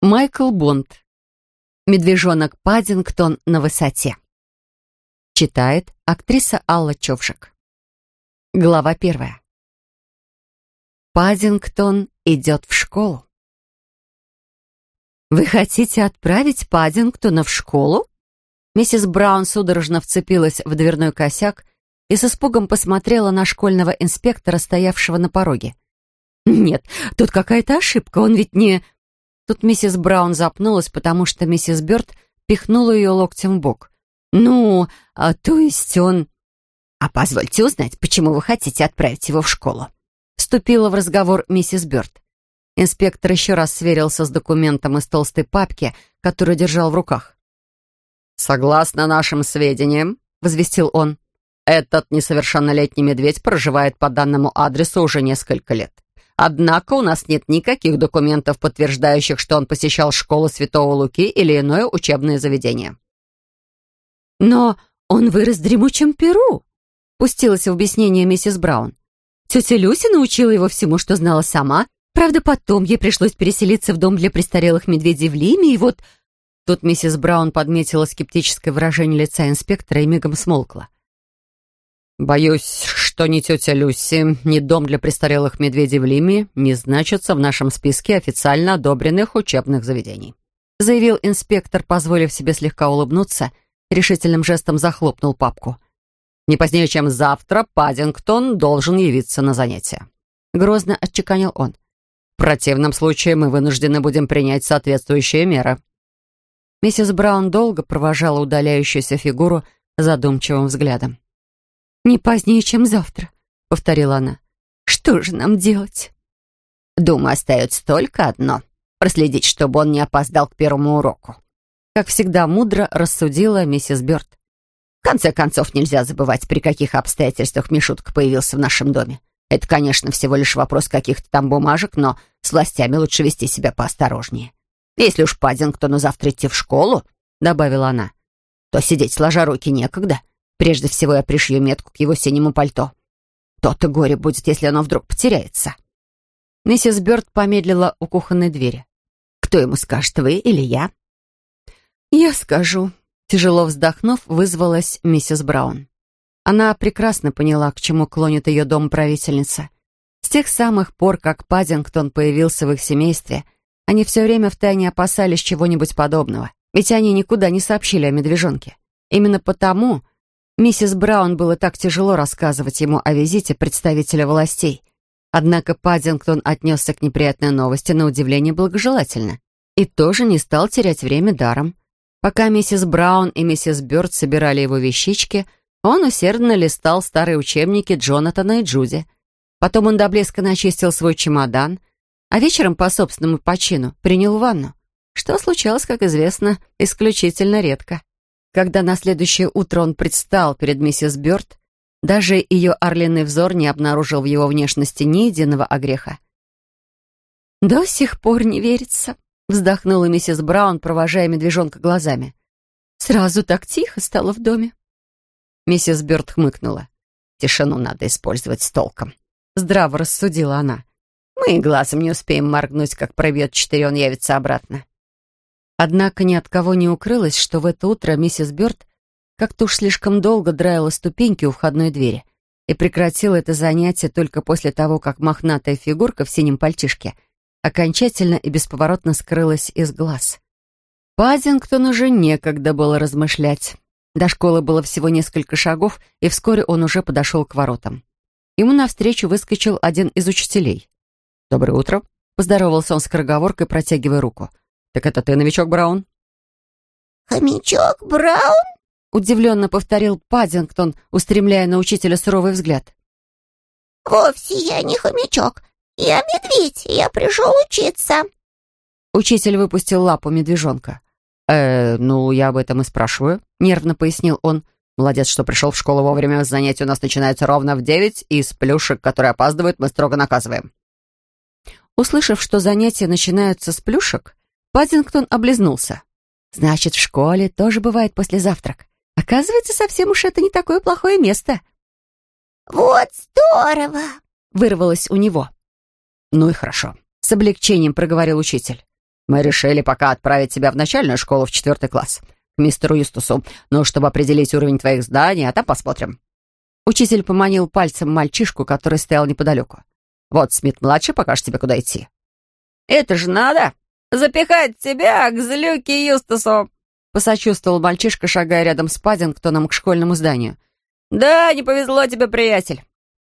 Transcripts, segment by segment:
Майкл Бонд. Медвежонок Паддингтон на высоте. Читает актриса Алла Човжик. Глава первая. Паддингтон идет в школу. «Вы хотите отправить Паддингтона в школу?» Миссис Браун судорожно вцепилась в дверной косяк и с испугом посмотрела на школьного инспектора, стоявшего на пороге. «Нет, тут какая-то ошибка, он ведь не...» Тут миссис Браун запнулась, потому что миссис Бёрд пихнула ее локтем в бок. «Ну, а то есть он...» «А позвольте узнать, почему вы хотите отправить его в школу?» Вступила в разговор миссис Бёрд. Инспектор еще раз сверился с документом из толстой папки, которую держал в руках. «Согласно нашим сведениям», — возвестил он, «этот несовершеннолетний медведь проживает по данному адресу уже несколько лет. Однако у нас нет никаких документов, подтверждающих, что он посещал школу Святого Луки или иное учебное заведение. «Но он вырос в дремучем Перу», — пустилась в объяснение миссис Браун. «Тетя Люся научила его всему, что знала сама. Правда, потом ей пришлось переселиться в дом для престарелых медведей в Лиме, и вот...» Тут миссис Браун подметила скептическое выражение лица инспектора и мигом смолкла. «Боюсь, что ни тетя Люси, ни дом для престарелых медведей в Лиме не значатся в нашем списке официально одобренных учебных заведений», заявил инспектор, позволив себе слегка улыбнуться, решительным жестом захлопнул папку. «Не позднее, чем завтра, Паддингтон должен явиться на занятия». Грозно отчеканил он. «В противном случае мы вынуждены будем принять соответствующие меры». Миссис Браун долго провожала удаляющуюся фигуру задумчивым взглядом. «Не позднее, чем завтра», — повторила она. «Что же нам делать?» «Думаю, остается только одно — проследить, чтобы он не опоздал к первому уроку». Как всегда мудро рассудила миссис Бёрд. «В конце концов, нельзя забывать, при каких обстоятельствах Мишутка появился в нашем доме. Это, конечно, всего лишь вопрос каких-то там бумажек, но с властями лучше вести себя поосторожнее. Если уж Паддингтону завтра идти в школу, — добавила она, — то сидеть сложа руки некогда. Прежде всего я пришью метку к его синему пальто. То-то горе будет, если оно вдруг потеряется. Миссис Бёрд помедлила у кухонной двери. «Кто ему скажет, вы или я?» «Я скажу», — тяжело вздохнув, вызвалась миссис Браун. Она прекрасно поняла, к чему клонит ее дом правительница. С тех самых пор, как Паддингтон появился в их семействе, они все время втайне опасались чего-нибудь подобного, ведь они никуда не сообщили о медвежонке. Именно потому Миссис Браун было так тяжело рассказывать ему о визите представителя властей. Однако Паддингтон отнесся к неприятной новости на удивление благожелательно и тоже не стал терять время даром. Пока миссис Браун и миссис Бёрд собирали его вещички, он усердно листал старые учебники Джонатана и Джуди. Потом он до блеска начистил свой чемодан, а вечером по собственному почину принял ванну, что случалось, как известно, исключительно редко. Когда на следующее утро он предстал перед миссис Бёрд, даже ее орлиный взор не обнаружил в его внешности ни единого огреха. «До сих пор не верится», — вздохнула миссис Браун, провожая медвежонка глазами. «Сразу так тихо стало в доме». Миссис Бёрд хмыкнула. «Тишину надо использовать с толком», — здраво рассудила она. «Мы глазом не успеем моргнуть, как пробьет четыре, он явится обратно. Однако ни от кого не укрылось, что в это утро миссис Бёрд как-то уж слишком долго драила ступеньки у входной двери и прекратила это занятие только после того, как мохнатая фигурка в синем пальтишке окончательно и бесповоротно скрылась из глаз. Паддингтон уже некогда было размышлять. До школы было всего несколько шагов, и вскоре он уже подошел к воротам. Ему навстречу выскочил один из учителей. «Доброе утро», — поздоровался он с скороговоркой, протягивая руку. «Так это ты, новичок Браун?» «Хомячок Браун?» — удивленно повторил Паддингтон, устремляя на учителя суровый взгляд. «Вовсе я не хомячок. Я медведь, я пришел учиться». Учитель выпустил лапу медвежонка. «Э, ну, я об этом и спрашиваю», — нервно пояснил он. «Молодец, что пришел в школу вовремя. Занятия у нас начинаются ровно в девять, и из плюшек, которые опаздывают, мы строго наказываем». Услышав, что занятия начинаются с плюшек, Паддингтон облизнулся. «Значит, в школе тоже бывает послезавтрак. Оказывается, совсем уж это не такое плохое место». «Вот здорово!» — вырвалось у него. «Ну и хорошо», — с облегчением проговорил учитель. Мы решили пока отправить тебя в начальную школу в четвертый класс, к мистеру Юстусу, ну, чтобы определить уровень твоих знаний, а там посмотрим». Учитель поманил пальцем мальчишку, который стоял неподалеку. «Вот Смит-младший покажет тебе, куда идти». «Это же надо! Запихать тебя к злюке Юстусу!» посочувствовал мальчишка, шагая рядом с Паддингтоном к школьному зданию. «Да, не повезло тебе, приятель.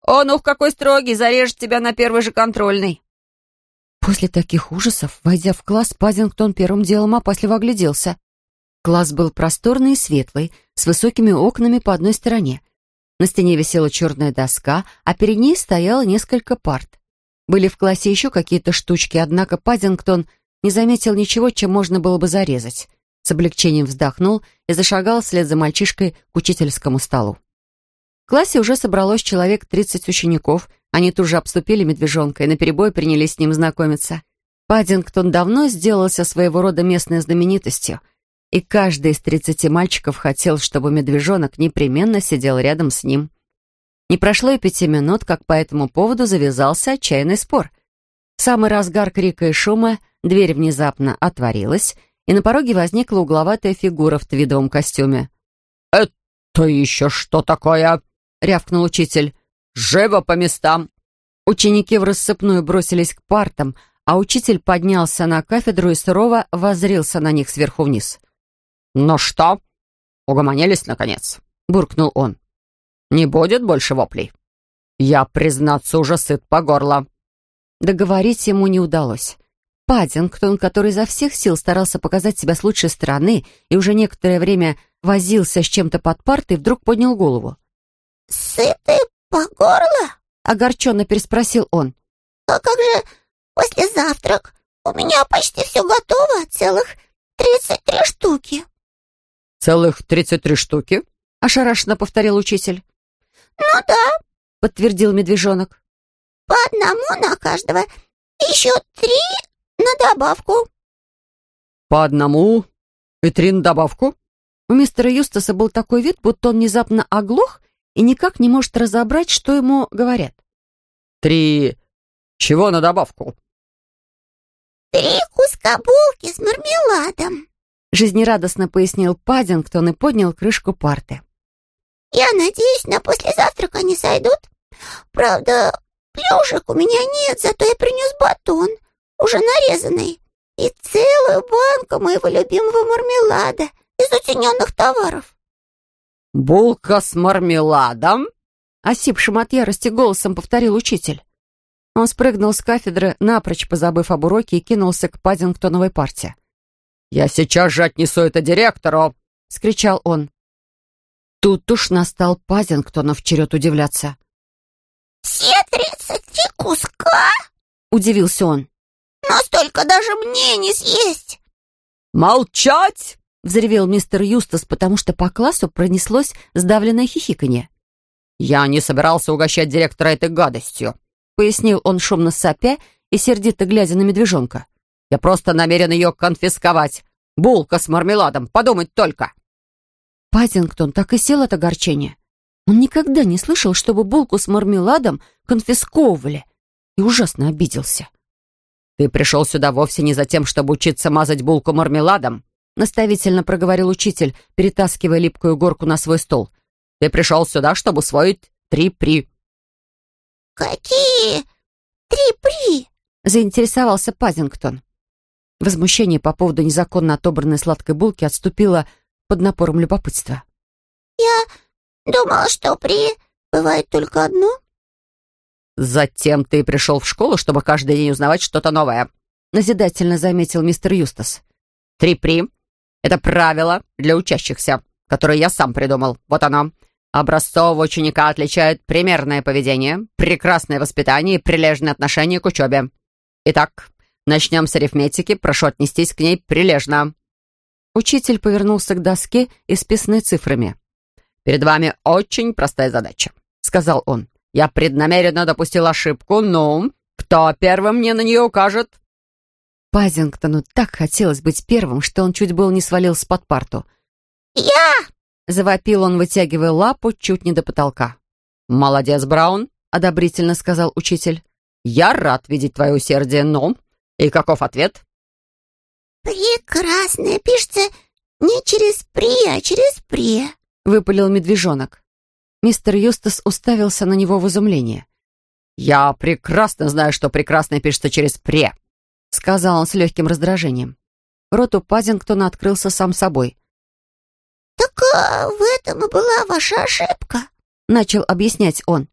Он, ух, какой строгий, зарежет тебя на первый же контрольный». После таких ужасов, войдя в класс, Паддингтон первым делом опасливо огляделся. Класс был просторный и светлый, с высокими окнами по одной стороне. На стене висела черная доска, а перед ней стояло несколько парт. Были в классе еще какие-то штучки, однако Паддингтон не заметил ничего, чем можно было бы зарезать. С облегчением вздохнул и зашагал вслед за мальчишкой к учительскому столу. В классе уже собралось человек 30 учеников, они тут же обступили медвежонка и наперебой принялись с ним знакомиться. Паддингтон давно сделался своего рода местной знаменитостью, и каждый из тридцати мальчиков хотел, чтобы медвежонок непременно сидел рядом с ним. Не прошло и пяти минут, как по этому поводу завязался отчаянный спор. В самый разгар крика и шума дверь внезапно отворилась, и на пороге возникла угловатая фигура в твидовом костюме. «Это еще что такое?» — рявкнул учитель. «Живо по местам!» Ученики в рассыпную бросились к партам, а учитель поднялся на кафедру и сурово воззрился на них сверху вниз. «Ну что, угомонились, наконец?» — буркнул он. «Не будет больше воплей. Я, признаться, уже сыт по горло». Договорить ему не удалось. Паддингтон, который изо всех сил старался показать себя с лучшей стороны и уже некоторое время возился с чем-то под партой, вдруг поднял голову. «Сытый по горло?» — огорченно переспросил он. «А как же после завтрак? У меня почти все готово, целых тридцать три штуки». «Целых тридцать три штуки?» — ошарашенно повторил учитель. «Ну да», — подтвердил медвежонок. «По одному на каждого. Еще три на добавку». «По одному и три на добавку?» У мистера Юстаса был такой вид, будто он внезапно оглох и никак не может разобрать, что ему говорят. «Три... чего на добавку?» «Три куска булки с мармеладом», жизнерадостно пояснил Паддингтон и поднял крышку парты. «Я надеюсь, на послезавтрак они сойдут. Правда, плюшек у меня нет, зато я принес батон, уже нарезанный, и целую банку моего любимого мармелада из утененных товаров». «Булка с мармеладом?» Осипшим от ярости голосом повторил учитель. Он спрыгнул с кафедры, напрочь позабыв об уроке, и кинулся к Паддингтоновой парте. «Я сейчас же отнесу это директору!» — скричал он. Тут уж настал Пазингтонов черед удивляться. «Все тридцать три куска?» — удивился он. «Но столько даже мне не съесть!» «Молчать!» — взревел мистер Юстас, потому что по классу пронеслось сдавленное хихиканье. «Я не собирался угощать директора этой гадостью», — пояснил он шумно сопя и сердито глядя на медвежонка. Я просто намерен ее конфисковать. Булка с мармеладом, подумать только!» Паттингтон так и сел от огорчения. Он никогда не слышал, чтобы булку с мармеладом конфисковывали, и ужасно обиделся. «Ты пришел сюда вовсе не за тем, чтобы учиться мазать булку мармеладом», наставительно проговорил учитель, перетаскивая липкую горку на свой стол. «Ты пришел сюда, чтобы усвоить три при». «Какие три при?» заинтересовался Пазингтон. Возмущение по поводу незаконно отобранной сладкой булки отступило под напором любопытства. «Я думала, что при бывает только одно». «Затем ты пришел в школу, чтобы каждый день узнавать что-то новое», назидательно заметил мистер Юстас. «Три при — это правило для учащихся, которое я сам придумал. Вот оно. Образцового ученика отличает примерное поведение, прекрасное воспитание и прилежное отношение к учебе. Итак, Начнем с арифметики. Прошу отнестись к ней прилежно». Учитель повернулся к доске, исписанной цифрами. «Перед вами очень простая задача», — сказал он. «Я преднамеренно допустил ошибку. Ну, кто первым мне на нее укажет?» Пазингтону так хотелось быть первым, что он чуть было не свалился под парту. «Я!» — завопил он, вытягивая лапу чуть не до потолка. «Молодец, Браун», — одобрительно сказал учитель. «Я рад видеть твое усердие, но и каков ответ? Прекрасная, пишется не через «при», а через «пре», — выпалил медвежонок. Мистер Юстас уставился на него в изумлении. «Я прекрасно знаю, что прекрасное пишется через «пре», — сказал он с легким раздражением. Рот у Пазингтона открылся сам собой. «Так а, в этом и была ваша ошибка», — начал объяснять он.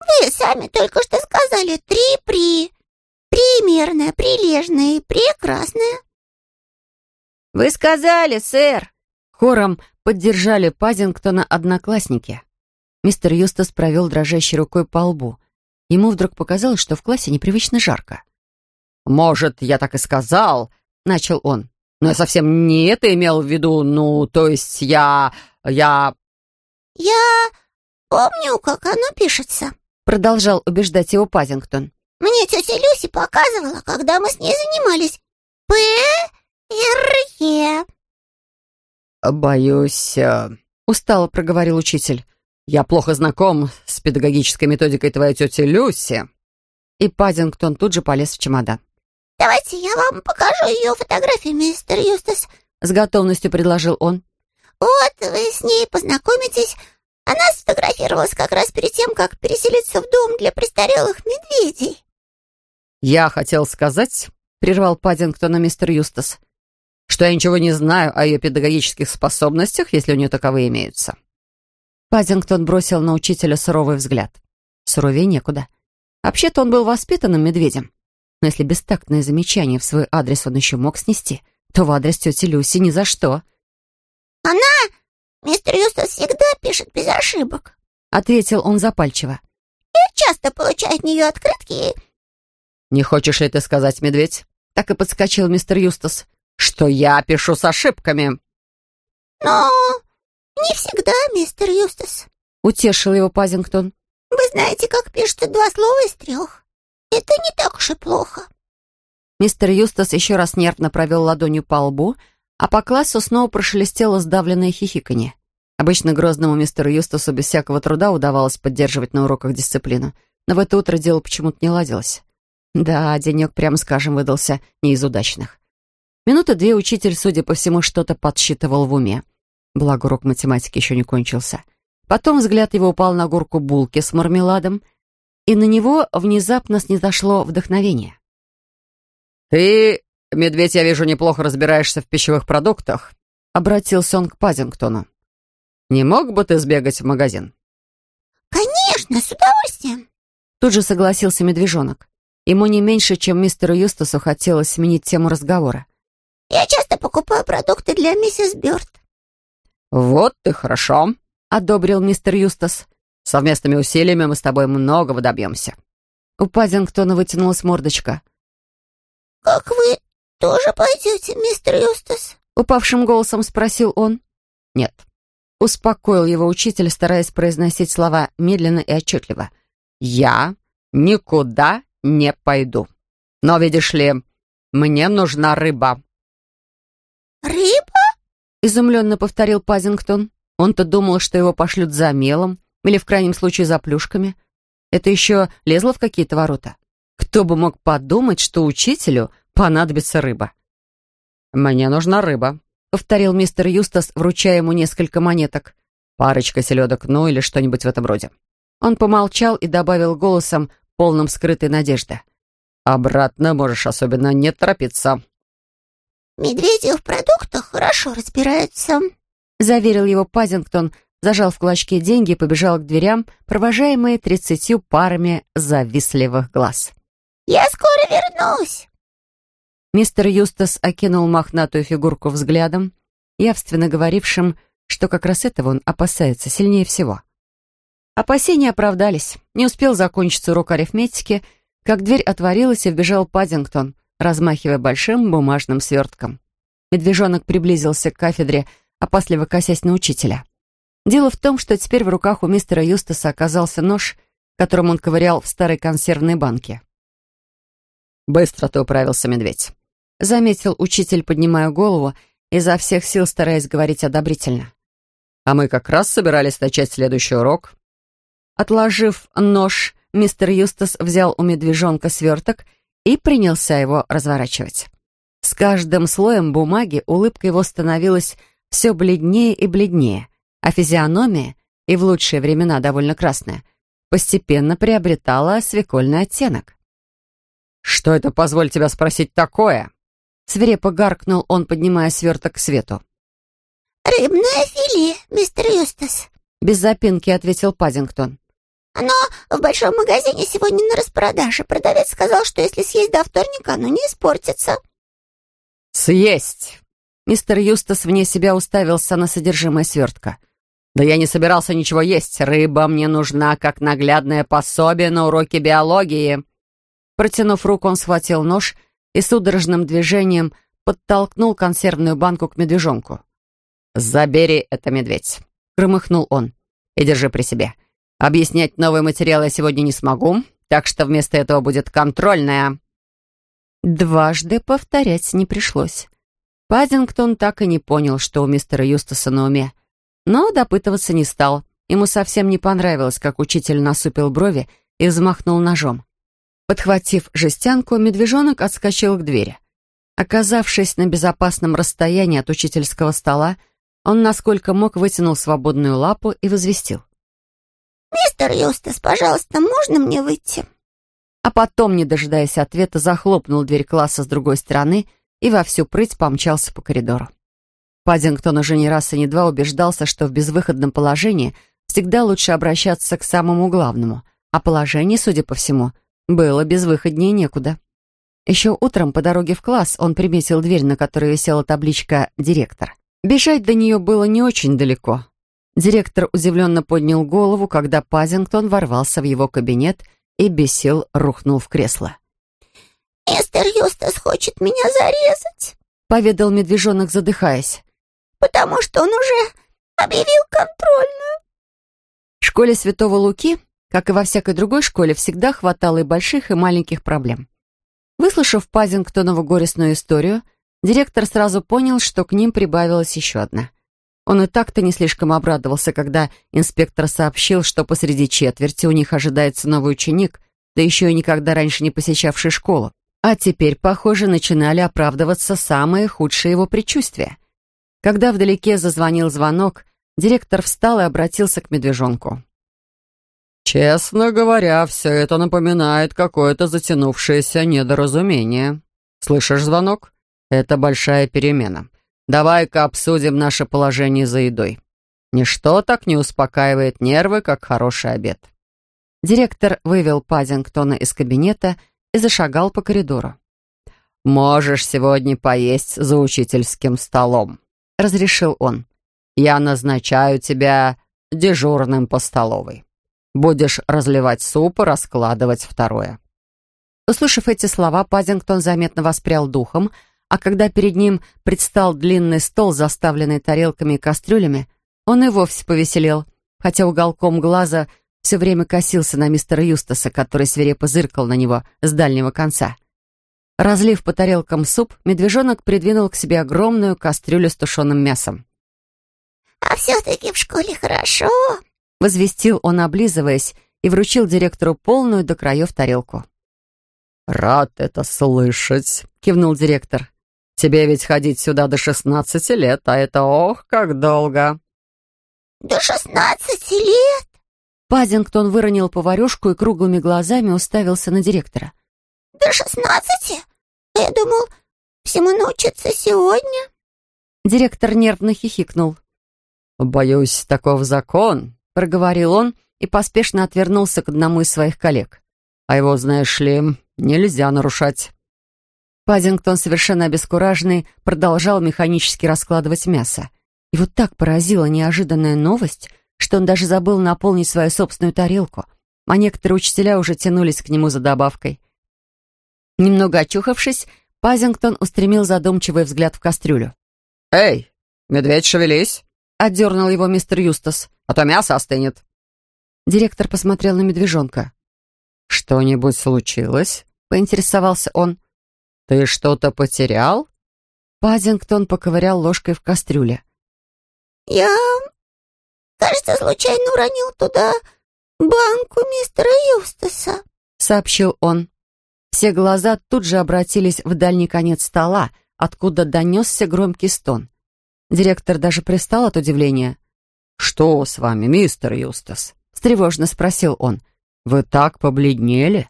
«Вы сами только что сказали «три при». Примерное, прилежное и прекрасное». «Вы сказали, сэр!» Хором поддержали Пазингтона одноклассники. Мистер Юстас провел дрожащей рукой по лбу. Ему вдруг показалось, что в классе непривычно жарко. «Может, я так и сказал», — начал он. «Но я совсем не это имел в виду, ну, то есть я... я...» «Я помню, как оно пишется», — продолжал убеждать его Пазингтон. «Мне тетя Люси показывала, когда мы с ней занимались. П, Р, Е». «Боюсь...» э, — устало проговорил учитель. «Я плохо знаком с педагогической методикой твоей тети Люси». И Паддингтон тут же полез в чемодан. «Давайте я вам покажу ее фотографии, мистер Юстас», — с готовностью предложил он. «Вот вы с ней познакомитесь. Она сфотографировалась как раз перед тем, как переселиться в дом для престарелых медведей». «Я хотел сказать», — прервал Паддингтона мистер Юстас, «что я ничего не знаю о ее педагогических способностях, если у нее таковые имеются». Паддингтон бросил на учителя суровый взгляд. Суровее некуда. Вообще-то он был воспитанным медведем. Но если бестактное замечание в свой адрес он еще мог снести, то в адрес тети Люси ни за что. «Она, мистер Юстас, всегда пишет без ошибок», — ответил он запальчиво. «И часто получает от нее открытки». «Не хочешь ли ты сказать, медведь?» — так и подскочил мистер Юстас. «Что я пишу с ошибками». «Но не всегда, мистер Юстас», — утешил его Пазингтон. Вы знаете, как пишется два слова из трех? Это не так уж и плохо». Мистер Юстас еще раз нервно провел ладонью по лбу, а по классу снова прошелестело сдавленное хихиканье. Обычно грозному мистеру Юстасу без всякого труда удавалось поддерживать на уроках дисциплину, но в это утро дело почему-то не ладилось. Да, денек, прямо скажем, выдался не из удачных. Минуты две учитель, судя по всему, что-то подсчитывал в уме. Благо, урок математики еще не кончился. Потом взгляд его упал на горку булки с мармеладом, и на него внезапно снизошло вдохновение. «Ты, медведь, я вижу, неплохо разбираешься в пищевых продуктах», — обратился он к Пазингтону. «Не мог бы ты сбегать в магазин?» «Конечно, с удовольствием», — тут же согласился медвежонок. Ему не меньше, чем мистеру Юстасу хотелось сменить тему разговора. «Я часто покупаю продукты для миссис Бёрд». «Вот ты хорошо», одобрил мистер Юстас. «Совместными усилиями мы с тобой многого добьемся». У Паддингтона вытянулась мордочка. «Как вы тоже пойдете, мистер Юстас?» Упавшим голосом спросил он. «Нет». Успокоил его учитель, стараясь произносить слова медленно и отчетливо. «Я никуда не пойду. Но, видишь ли, мне нужна рыба». «Рыба?» — изумленно повторил Пазингтон. Он-то думал, что его пошлют за мелом или, в крайнем случае, за плюшками. Это еще лезло в какие-то ворота. Кто бы мог подумать, что учителю понадобится рыба? «Мне нужна рыба», — повторил мистер Юстас, вручая ему несколько монеток. «Парочка селедок, ну или что-нибудь в этом роде». Он помолчал и добавил голосом, полным скрытой надежды. «Обратно можешь особенно не торопиться». «Медведи в продуктах хорошо разбираются», заверил его Пазингтон, зажал в кулачке деньги и побежал к дверям, провожаемые тридцатью парами завистливых глаз. «Я скоро вернусь!» Мистер Юстас окинул мохнатую фигурку взглядом, явственно говорившим, что как раз этого он опасается сильнее всего. Опасения оправдались. Не успел закончиться урок арифметики, как дверь отворилась и вбежал Паддингтон, размахивая большим бумажным свертком. Медвежонок приблизился к кафедре, опасливо косясь на учителя. Дело в том, что теперь в руках у мистера Юстаса оказался нож, которым он ковырял в старой консервной банке. «Быстро ты управился, медведь», — заметил учитель, поднимая голову, изо всех сил стараясь говорить одобрительно. «А мы как раз собирались начать следующий урок». Отложив нож, мистер Юстас взял у медвежонка сверток и принялся его разворачивать. С каждым слоем бумаги улыбка его становилась все бледнее и бледнее, а физиономия, и в лучшие времена довольно красная, постепенно приобретала свекольный оттенок. «Что это, позволь тебя спросить, такое?» Свирепо гаркнул он, поднимая сверток к свету. «Рыбное филе, мистер Юстас», — без запинки ответил Паддингтон. «Оно в большом магазине сегодня на распродаже. Продавец сказал, что если съесть до вторника, оно не испортится». «Съесть!» Мистер Юстас вне себя уставился на содержимое свертка. «Да я не собирался ничего есть. Рыба мне нужна как наглядное пособие на уроке биологии». Протянув руку, он схватил нож и судорожным движением подтолкнул консервную банку к медвежонку. «Забери это, медведь!» — громыхнул он. «И держи при себе. Объяснять новый материал я сегодня не смогу, так что вместо этого будет контрольная». Дважды повторять не пришлось. Паддингтон так и не понял, что у мистера Юстаса на уме. Но допытываться не стал. Ему совсем не понравилось, как учитель насупил брови и взмахнул ножом. Подхватив жестянку, медвежонок отскочил к двери. Оказавшись на безопасном расстоянии от учительского стола, он, насколько мог, вытянул свободную лапу и возвестил. «Мистер Юстас, пожалуйста, можно мне выйти?» А потом, не дожидаясь ответа, захлопнул дверь класса с другой стороны и во всю прыть помчался по коридору. Паддингтон уже не раз и не два убеждался, что в безвыходном положении всегда лучше обращаться к самому главному, а положение, судя по всему, было безвыходнее некуда. Еще утром по дороге в класс он приметил дверь, на которой висела табличка «Директор». Бежать до нее было не очень далеко. Директор удивленно поднял голову, когда Пазингтон ворвался в его кабинет и без сил рухнул в кресло. «Мистер Юстас хочет меня зарезать», — поведал медвежонок, задыхаясь. «Потому что он уже объявил контрольную». В школе Святого Луки, как и во всякой другой школе, всегда хватало и больших, и маленьких проблем. Выслушав Пазингтонову горестную историю, Директор сразу понял, что к ним прибавилась еще одна. Он и так-то не слишком обрадовался, когда инспектор сообщил, что посреди четверти у них ожидается новый ученик, да еще и никогда раньше не посещавший школу. А теперь, похоже, начинали оправдываться самые худшие его предчувствия. Когда вдалеке зазвонил звонок, директор встал и обратился к медвежонку. «Честно говоря, все это напоминает какое-то затянувшееся недоразумение. Слышишь звонок?» Это большая перемена. Давай-ка обсудим наше положение за едой. Ничто так не успокаивает нервы, как хороший обед. Директор вывел Паддингтона из кабинета и зашагал по коридору. «Можешь сегодня поесть за учительским столом», — разрешил он. «Я назначаю тебя дежурным по столовой. Будешь разливать суп и раскладывать второе». Услышав эти слова, Паддингтон заметно воспрял духом, а когда перед ним предстал длинный стол, заставленный тарелками и кастрюлями, он и вовсе повеселел, хотя уголком глаза все время косился на мистера Юстаса, который свирепо зыркал на него с дальнего конца. Разлив по тарелкам суп, медвежонок придвинул к себе огромную кастрюлю с тушеным мясом. «А все-таки в школе хорошо», — возвестил он, облизываясь, и вручил директору полную до краев тарелку. «Рад это слышать», — кивнул директор. Тебе ведь ходить сюда до шестнадцати лет, а это ох, как долго!» «До шестнадцати лет?» Пазингтон выронил поварюшку и круглыми глазами уставился на директора. «До шестнадцати? Я думал, всему научиться сегодня». Директор нервно хихикнул. «Боюсь, таков закон», — проговорил он и поспешно отвернулся к одному из своих коллег. «А его, знаешь ли, нельзя нарушать». Паддингтон, совершенно обескураженный, продолжал механически раскладывать мясо. И вот так поразила неожиданная новость, что он даже забыл наполнить свою собственную тарелку, а некоторые учителя уже тянулись к нему за добавкой. Немного очухавшись, Пазингтон устремил задумчивый взгляд в кастрюлю. «Эй, медведь, шевелись!» — отдернул его мистер Юстас. «А то мясо остынет». Директор посмотрел на медвежонка. «Что-нибудь случилось?» — поинтересовался он. «Ты что-то потерял?» Паддингтон поковырял ложкой в кастрюле. «Я, кажется, случайно уронил туда банку мистера Юстаса», — сообщил он. Все глаза тут же обратились в дальний конец стола, откуда донесся громкий стон. Директор даже пристал от удивления. «Что с вами, мистер Юстас?» — встревожно спросил он. «Вы так побледнели?»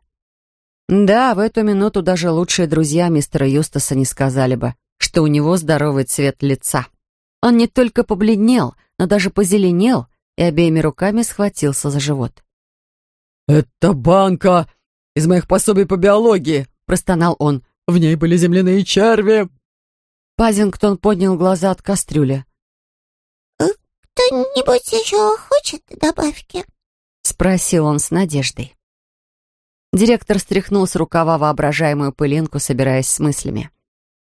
Да, в эту минуту даже лучшие друзья мистера Юстаса не сказали бы, что у него здоровый цвет лица. Он не только побледнел, но даже позеленел и обеими руками схватился за живот. «Это банка из моих пособий по биологии», — простонал он. «В ней были земляные черви». Пазингтон поднял глаза от кастрюли. «Э, «Кто-нибудь еще хочет добавки?» — спросил он с надеждой. Директор стряхнул с рукава воображаемую пылинку, собираясь с мыслями.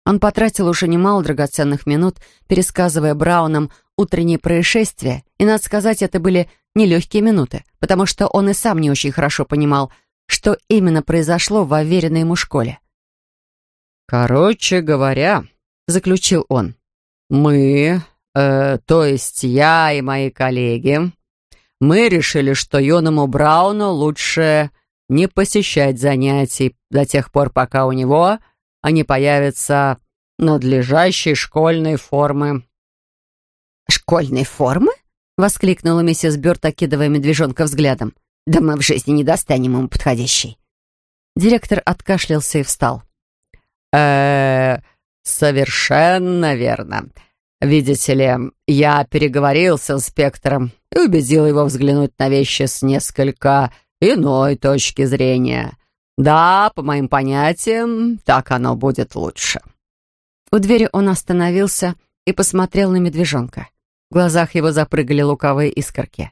Он потратил уже немало драгоценных минут, пересказывая Браунам утренние происшествия, и, надо сказать, это были нелегкие минуты, потому что он и сам не очень хорошо понимал, что именно произошло в уверенной ему школе. «Короче говоря», — заключил он, — «мы, э, то есть я и мои коллеги, мы решили, что юному Брауну лучше не посещать занятий до тех пор, пока у него они появятся надлежащей школьной формы». «Школьной формы?» — воскликнула миссис Бёрд, окидывая медвежонка взглядом. «Да мы в жизни не достанем ему подходящий». Директор откашлялся и встал. э совершенно верно. Видите ли, я переговорил с инспектором и убедил его взглянуть на вещи с несколько иной точки зрения. Да, по моим понятиям, так оно будет лучше». У двери он остановился и посмотрел на медвежонка. В глазах его запрыгали луковые искорки.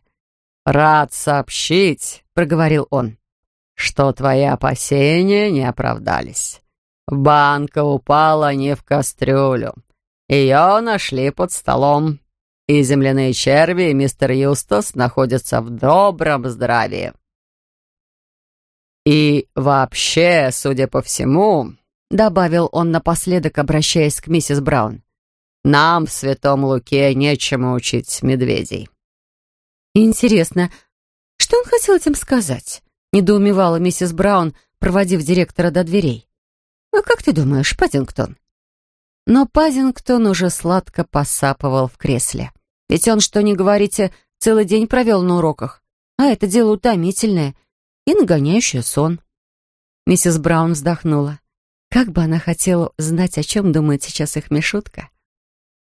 «Рад сообщить», — проговорил он, — «что твои опасения не оправдались. Банка упала не в кастрюлю. Ее нашли под столом, и земляные черви и мистер Юстас находятся в добром здравии. «И вообще, судя по всему», — добавил он напоследок, обращаясь к миссис Браун, «нам в Святом Луке нечему учить медведей». «Интересно, что он хотел этим сказать?» — недоумевала миссис Браун, проводив директора до дверей. «А как ты думаешь, Паддингтон?» Но Пазингтон уже сладко посапывал в кресле. Ведь он, что не говорите, целый день провел на уроках. А это дело утомительное — и нагоняющая сон. Миссис Браун вздохнула. Как бы она хотела знать, о чем думает сейчас их Мишутка.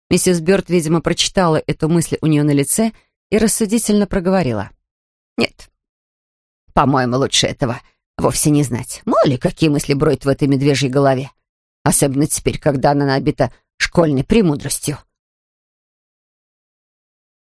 Миссис Бёрд, видимо, прочитала эту мысль у нее на лице и рассудительно проговорила. «Нет, по-моему, лучше этого вовсе не знать. Мало какие мысли бродят в этой медвежьей голове. Особенно теперь, когда она набита школьной премудростью».